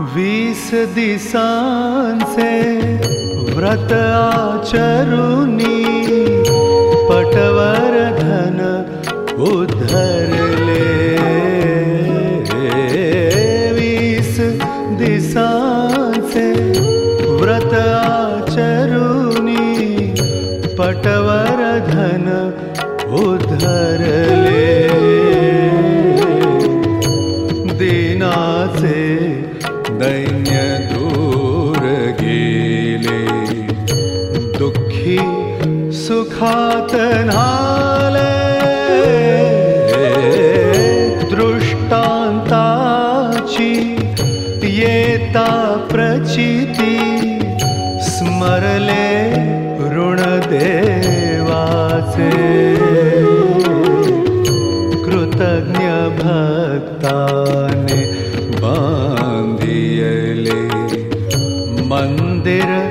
वीस दिसांचे व्रत आचरुनी पटवर धन उधरले वीस दिसांचे व्रत आचरुनी पटवर धन उधरले सुखात नाले दृष्टांताची येता प्रचिती स्मरले ऋण देवाचे कृतज्ञ भक्ताने बांधियले मंदिर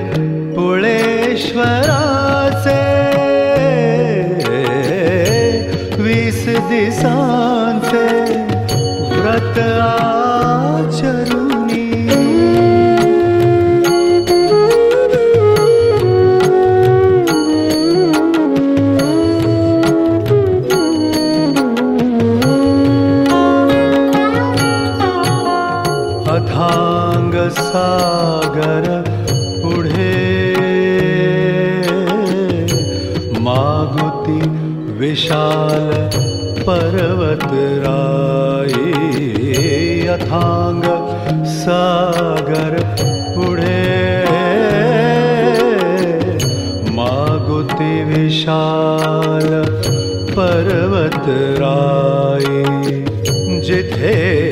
सागर उड़े। मागुति विशाल पर्वत राय अथांग सागर उड़े। मागुति विशाल पर्वत राय जिथे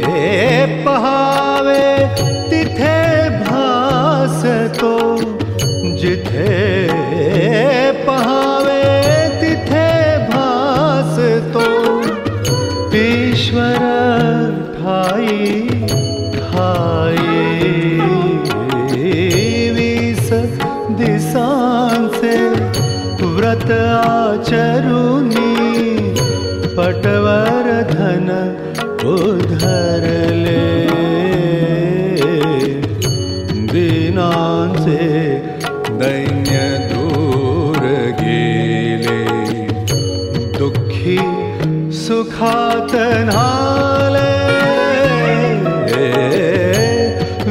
पत आचरुनी, पटवर धन उधर ले। दीना से दैन्य दूर गेले। दुखी सुखातनाले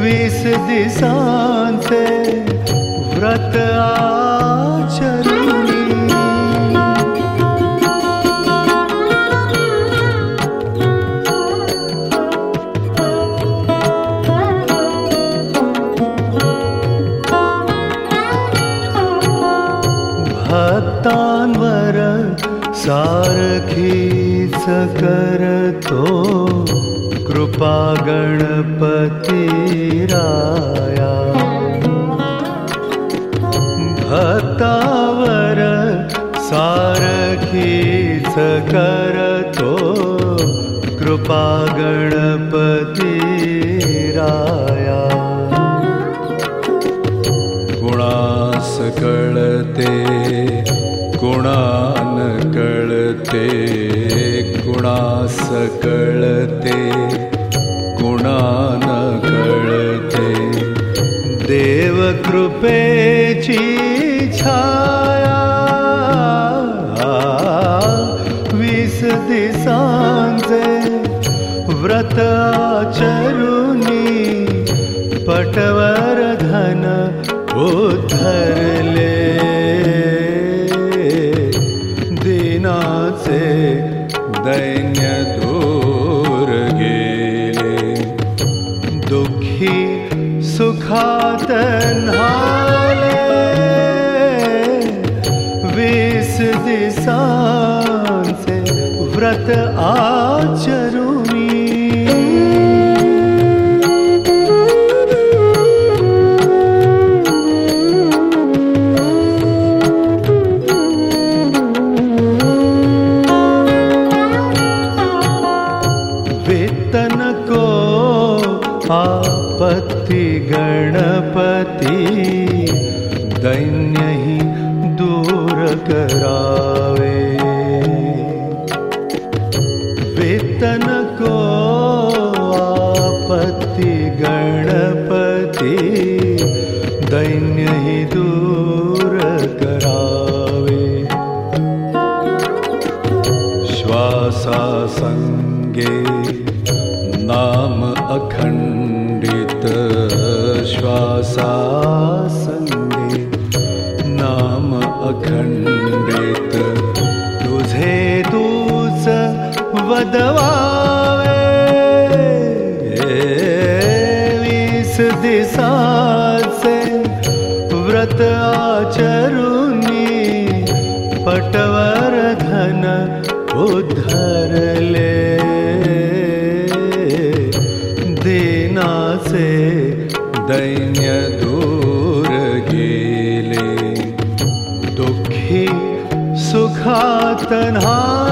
विस दिशा सारखीच करतो कृपा गणपती राया। भक्तावर सारखीच करतो कृपा गणपती राया। कुणास कळते कुणान कळते कुणास कळते कुणान कळते देव कृपेची छाया वीस दिसांचे व्रत आचरुनी पटवर लिखा तन्हाले विस दिशा से व्रत आचर करावे। वेतन को आपत्ति गणपति दैन्य ही दूर करावे। श्वासा संगे नाम अखंडित श्वासा संगे अखंडित। तुझे दूस वदवावे वीस दिशा से व्रत आचरुनी पटवर धन उधर ले। दीना से दैन्य तन्हा